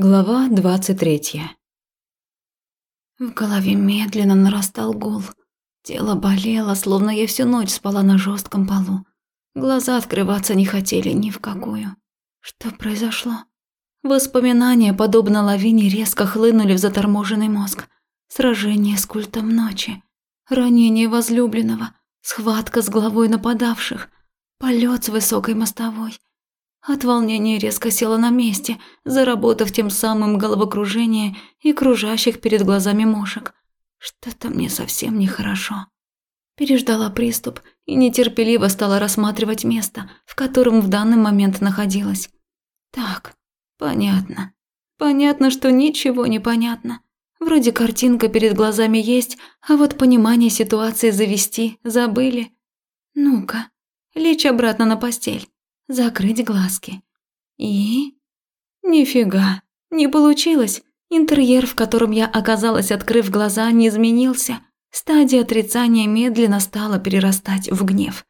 Глава двадцать третья. В голове медленно нарастал гул. Тело болело, словно я всю ночь спала на жестком полу. Глаза открываться не хотели ни в какую. Что произошло? Воспоминания, подобно лавине, резко хлынули в заторможенный мозг. Сражение с культом ночи, ранение возлюбленного, схватка с главой нападавших, полет с высокой мостовой – от волнения резко села на месте, заработав тем самым головокружение и кружащих перед глазами мошек. Что-то мне совсем нехорошо. Переждала приступ и нетерпеливо стала рассматривать место, в котором в данный момент находилась. Так, понятно. Понятно, что ничего не понятно. Вроде картинка перед глазами есть, а вот понимание ситуации завести забыли. Ну-ка, лечь обратно на постель закрыть глазки. И... Нифига, не получилось. Интерьер, в котором я оказалась, открыв глаза, не изменился. Стадия отрицания медленно стала перерастать в гнев.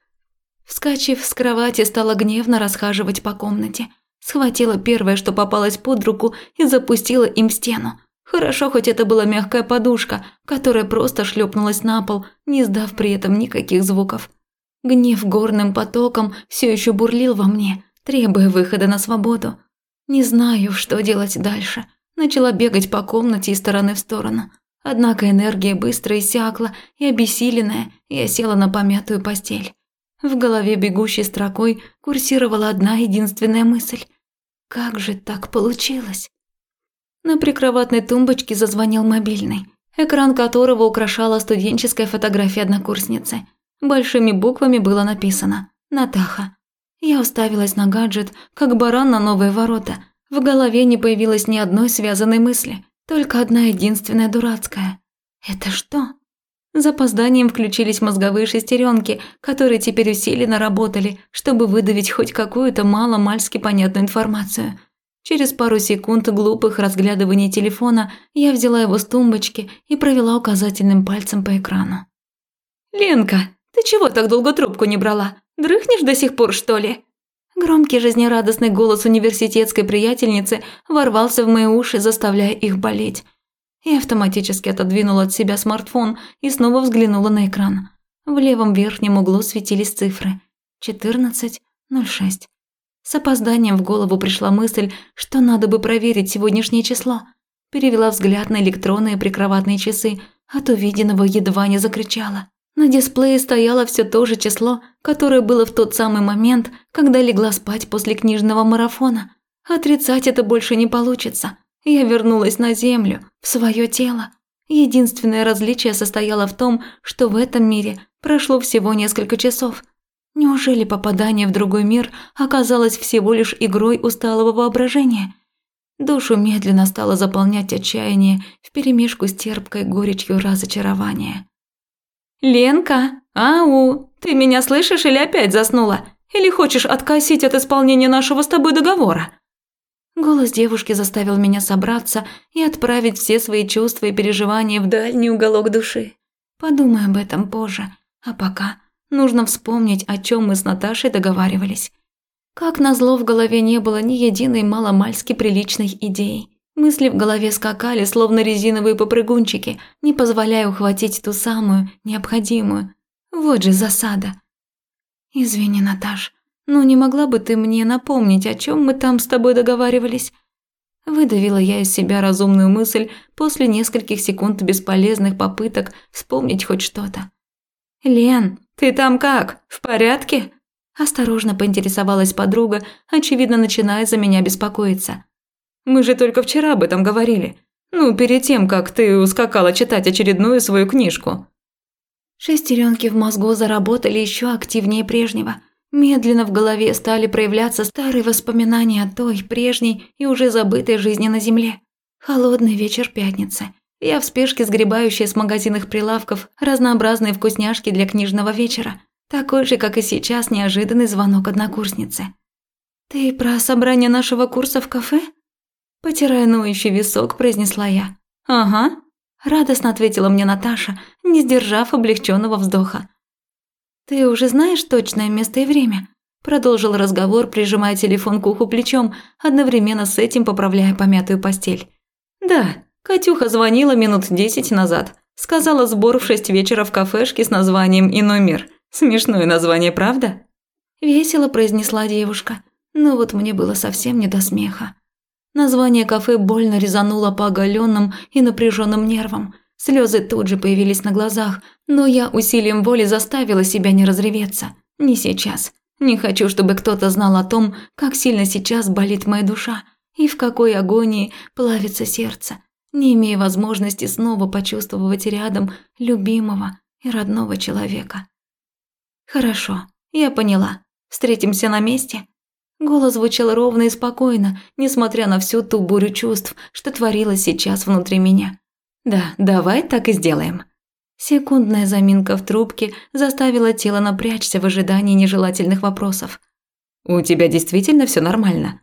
Вскочив с кровати, стала гневно расхаживать по комнате. Схватила первое, что попалось под руку, и запустила им в стену. Хорошо, хоть это была мягкая подушка, которая просто шлепнулась на пол, не сдав при этом никаких звуков. Гнев горным потоком все еще бурлил во мне, требуя выхода на свободу. Не знаю, что делать дальше. Начала бегать по комнате из стороны в сторону. Однако энергия быстро иссякла, и обессиленная, я села на помятую постель. В голове бегущей строкой курсировала одна единственная мысль. Как же так получилось? На прикроватной тумбочке зазвонил мобильный, экран которого украшала студенческая фотография однокурсницы – Большими буквами было написано «Натаха». Я уставилась на гаджет, как баран на новые ворота. В голове не появилось ни одной связанной мысли, только одна единственная дурацкая. «Это что?» Запозданием включились мозговые шестеренки, которые теперь усиленно работали, чтобы выдавить хоть какую-то мало-мальски понятную информацию. Через пару секунд глупых разглядываний телефона я взяла его с тумбочки и провела указательным пальцем по экрану. «Ленка, ты чего так долго трубку не брала? Дрыхнешь до сих пор, что ли?» Громкий жизнерадостный голос университетской приятельницы ворвался в мои уши, заставляя их болеть. Я автоматически отодвинула от себя смартфон и снова взглянула на экран. В левом верхнем углу светились цифры. 14.06. С опозданием в голову пришла мысль, что надо бы проверить сегодняшнее число. Перевела взгляд на электронные прикроватные часы, от увиденного едва не закричала. На дисплее стояло все то же число, которое было в тот самый момент, когда легла спать после книжного марафона. Отрицать это больше не получится. Я вернулась на землю, в свое тело. Единственное различие состояло в том, что в этом мире прошло всего несколько часов. Неужели попадание в другой мир оказалось всего лишь игрой усталого воображения? Душу медленно стало заполнять отчаяние вперемешку с терпкой горечью разочарования. «Ленка! Ау! Ты меня слышишь или опять заснула? Или хочешь откосить от исполнения нашего с тобой договора?» Голос девушки заставил меня собраться и отправить все свои чувства и переживания в дальний уголок души. Подумай об этом позже, а пока нужно вспомнить, о чем мы с Наташей договаривались. Как назло, в голове не было ни единой маломальски приличной идеи. Мысли в голове скакали, словно резиновые попрыгунчики, не позволяя ухватить ту самую, необходимую. Вот же засада. «Извини, Наташ, но не могла бы ты мне напомнить, о чем мы там с тобой договаривались?» Выдавила я из себя разумную мысль после нескольких секунд бесполезных попыток вспомнить хоть что-то. «Лен, ты там как? В порядке?» Осторожно поинтересовалась подруга, очевидно, начиная за меня беспокоиться. Мы же только вчера об этом говорили. Ну, перед тем, как ты ускакала читать очередную свою книжку». Шестеренки в мозгу заработали еще активнее прежнего. Медленно в голове стали проявляться старые воспоминания о той, прежней и уже забытой жизни на земле. Холодный вечер пятницы. Я в спешке сгребающая с магазинных прилавков разнообразные вкусняшки для книжного вечера. Такой же, как и сейчас, неожиданный звонок однокурсницы. «Ты про собрание нашего курса в кафе?» Потирая ноющий висок, произнесла я. «Ага», – радостно ответила мне Наташа, не сдержав облегченного вздоха. «Ты уже знаешь точное место и время? Продолжил разговор, прижимая телефон к уху плечом, одновременно с этим поправляя помятую постель. «Да, Катюха звонила минут десять назад. Сказала сбор в шесть вечера в кафешке с названием «Иной мир». Смешное название, правда?» Весело произнесла девушка. Но вот мне было совсем не до смеха. Название кафе больно резануло по оголенным и напряженным нервам. Слезы тут же появились на глазах, но я усилием воли заставила себя не разреветься. Не сейчас. Не хочу, чтобы кто-то знал о том, как сильно сейчас болит моя душа и в какой агонии плавится сердце, не имея возможности снова почувствовать рядом любимого и родного человека. «Хорошо, я поняла. Встретимся на месте?» Голос звучал ровно и спокойно, несмотря на всю ту бурю чувств, что творилось сейчас внутри меня. «Да, давай так и сделаем». Секундная заминка в трубке заставила тело напрячься в ожидании нежелательных вопросов. «У тебя действительно все нормально?»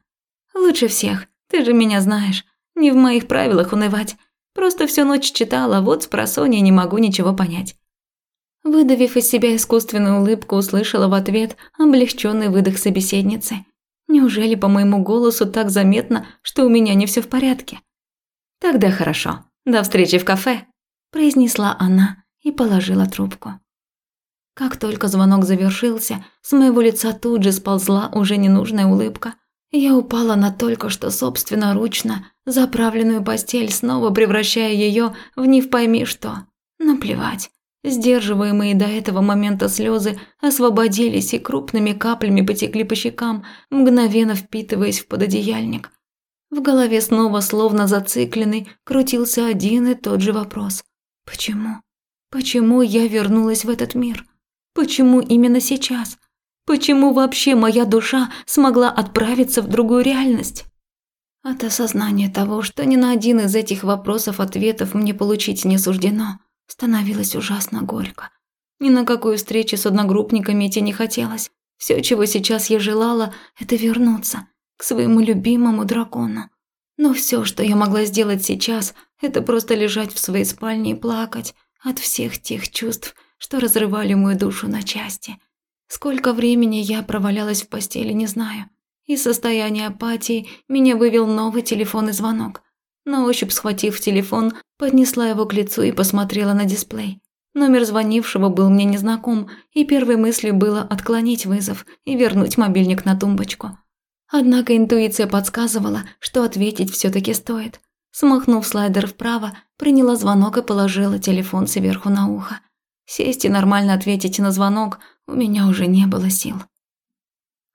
«Лучше всех. Ты же меня знаешь. Не в моих правилах унывать. Просто всю ночь читала, вот с просонья не могу ничего понять». Выдавив из себя искусственную улыбку, услышала в ответ облегченный выдох собеседницы. Неужели по моему голосу так заметно, что у меня не все в порядке? Тогда хорошо. До встречи в кафе, произнесла она и положила трубку. Как только звонок завершился, с моего лица тут же сползла уже ненужная улыбка. Я упала на только что собственноручно заправленную постель, снова превращая ее в не в пойми что. Наплевать. Сдерживаемые до этого момента слезы освободились и крупными каплями потекли по щекам, мгновенно впитываясь в пододеяльник. В голове снова, словно зацикленный, крутился один и тот же вопрос. Почему? Почему я вернулась в этот мир? Почему именно сейчас? Почему вообще моя душа смогла отправиться в другую реальность? От осознания того, что ни на один из этих вопросов ответов мне получить не суждено, становилось ужасно горько. Ни на какую встречу с одногруппниками идти не хотелось. Все, чего сейчас я желала, это вернуться к своему любимому дракону. Но все, что я могла сделать сейчас, это просто лежать в своей спальне и плакать от всех тех чувств, что разрывали мою душу на части. Сколько времени я провалялась в постели, не знаю. Из состояния апатии меня вывел новый телефонный звонок. На ощупь схватив телефон, поднесла его к лицу и посмотрела на дисплей. Номер звонившего был мне незнаком, и первой мыслью было отклонить вызов и вернуть мобильник на тумбочку. Однако интуиция подсказывала, что ответить все таки стоит. Смахнув слайдер вправо, приняла звонок и положила телефон сверху на ухо. Сесть и нормально ответить на звонок у меня уже не было сил.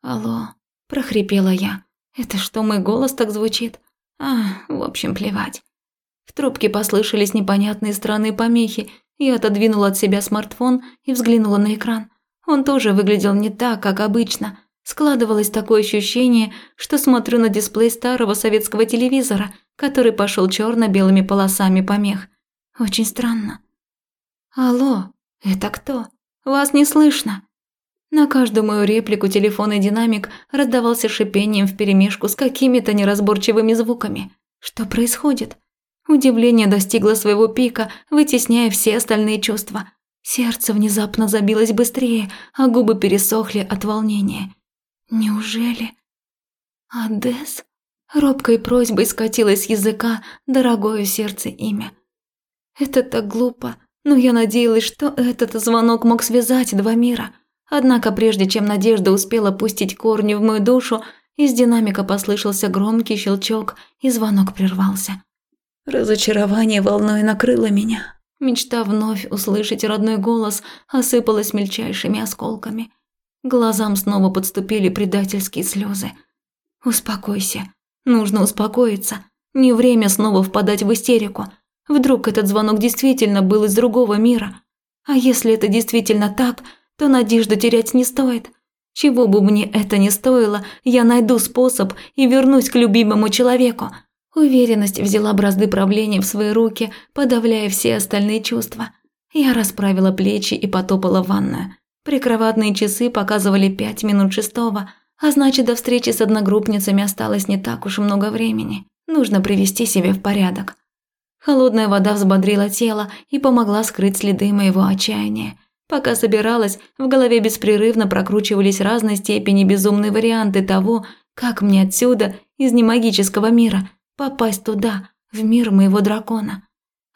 «Алло», – прохрипела я. «Это что, мой голос так звучит?» «А, в общем, плевать». В трубке послышались непонятные странные помехи. Я отодвинула от себя смартфон и взглянула на экран. Он тоже выглядел не так, как обычно – Складывалось такое ощущение, что смотрю на дисплей старого советского телевизора, который пошел черно-белыми полосами помех. Очень странно. «Алло, это кто? Вас не слышно?» На каждую мою реплику телефонный динамик раздавался шипением вперемешку с какими-то неразборчивыми звуками. Что происходит? Удивление достигло своего пика, вытесняя все остальные чувства. Сердце внезапно забилось быстрее, а губы пересохли от волнения. Неужели? Адес? Робкой просьбой скатилась с языка дорогое сердце имя. Это так глупо, но я надеялась, что этот звонок мог связать два мира. Однако прежде чем надежда успела пустить корни в мою душу, из динамика послышался громкий щелчок, и звонок прервался. Разочарование волной накрыло меня. Мечта вновь услышать родной голос осыпалась мельчайшими осколками – Глазам снова подступили предательские слезы. «Успокойся. Нужно успокоиться. Не время снова впадать в истерику. Вдруг этот звонок действительно был из другого мира. А если это действительно так, то надежду терять не стоит. Чего бы мне это ни стоило, я найду способ и вернусь к любимому человеку». Уверенность взяла бразды правления в свои руки, подавляя все остальные чувства. Я расправила плечи и потопала в ванную. Прикроватные часы показывали пять минут шестого, а значит, до встречи с одногруппницами осталось не так уж много времени. Нужно привести себя в порядок. Холодная вода взбодрила тело и помогла скрыть следы моего отчаяния. Пока собиралась, в голове беспрерывно прокручивались разной степени безумные варианты того, как мне отсюда, из немагического мира, попасть туда, в мир моего дракона.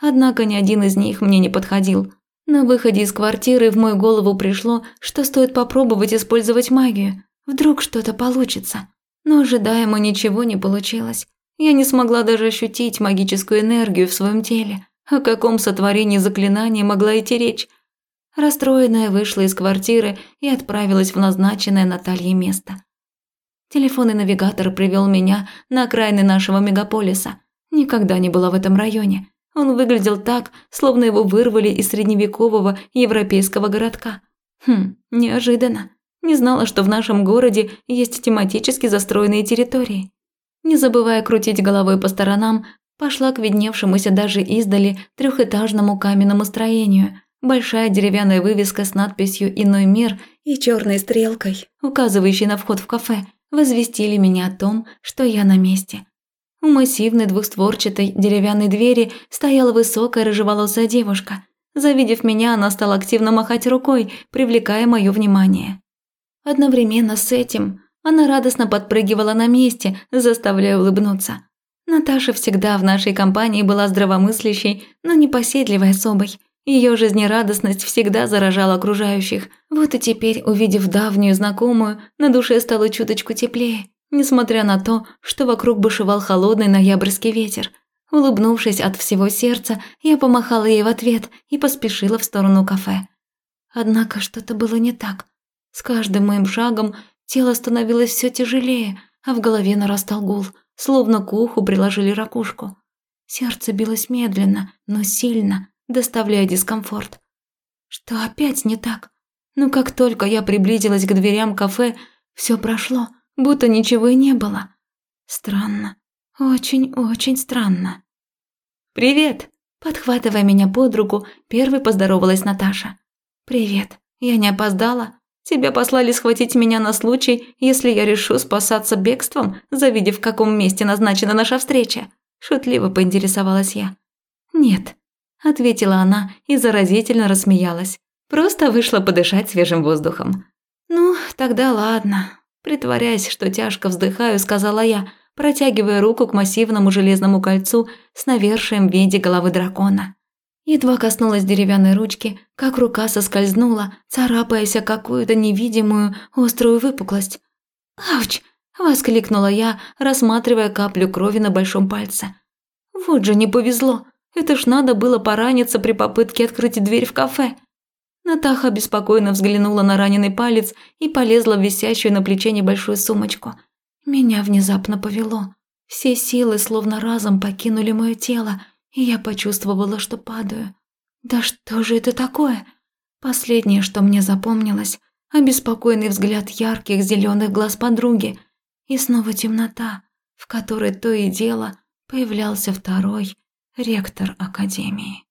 Однако ни один из них мне не подходил. На выходе из квартиры в мою голову пришло, что стоит попробовать использовать магию. Вдруг что-то получится. Но ожидаемо ничего не получилось. Я не смогла даже ощутить магическую энергию в своем теле. О каком сотворении заклинания могла идти речь? Расстроенная вышла из квартиры и отправилась в назначенное Натальей место. Телефонный навигатор привел меня на окраины нашего мегаполиса. Никогда не была в этом районе. Он выглядел так, словно его вырвали из средневекового европейского городка. Хм, неожиданно. Не знала, что в нашем городе есть тематически застроенные территории. Не забывая крутить головой по сторонам, пошла к видневшемуся даже издали трехэтажному каменному строению. Большая деревянная вывеска с надписью «Иной мир» и черной стрелкой, указывающей на вход в кафе, возвестили меня о том, что я на месте. У массивной двухстворчатой деревянной двери стояла высокая рыжеволосая девушка. Завидев меня, она стала активно махать рукой, привлекая мое внимание. Одновременно с этим она радостно подпрыгивала на месте, заставляя улыбнуться. Наташа всегда в нашей компании была здравомыслящей, но непоседливой особой. Ее жизнерадостность всегда заражала окружающих. Вот и теперь, увидев давнюю знакомую, на душе стало чуточку теплее, несмотря на то, что вокруг бушевал холодный ноябрьский ветер. Улыбнувшись от всего сердца, я помахала ей в ответ и поспешила в сторону кафе. Однако что-то было не так. С каждым моим шагом тело становилось все тяжелее, а в голове нарастал гул – словно к уху приложили ракушку. Сердце билось медленно, но сильно, доставляя дискомфорт. Что опять не так? Но как только я приблизилась к дверям кафе, все прошло, будто ничего и не было. Странно. Очень-очень странно. «Привет!» Подхватывая меня под руку, первой поздоровалась Наташа. «Привет. Я не опоздала?» Тебя послали схватить меня на случай, если я решу спасаться бегством, завидев, в каком месте назначена наша встреча?» Шутливо поинтересовалась я. «Нет», – ответила она и заразительно рассмеялась. «Просто вышла подышать свежим воздухом». «Ну, тогда ладно». Притворяясь, что тяжко вздыхаю, сказала я, протягивая руку к массивному железному кольцу с навершием в виде головы дракона. Едва коснулась деревянной ручки, как рука соскользнула, царапаясь о какую-то невидимую острую выпуклость. «Ауч!» – воскликнула я, рассматривая каплю крови на большом пальце. «Вот же не повезло! Это ж надо было пораниться при попытке открыть дверь в кафе!» Натаха беспокойно взглянула на раненый палец и полезла в висящую на плече небольшую сумочку. Меня внезапно повело. Все силы словно разом покинули мое тело – и я почувствовала, что падаю. Да что же это такое? Последнее, что мне запомнилось, обеспокоенный взгляд ярких зеленых глаз подруги и снова темнота, в которой то и дело появлялся второй ректор академии.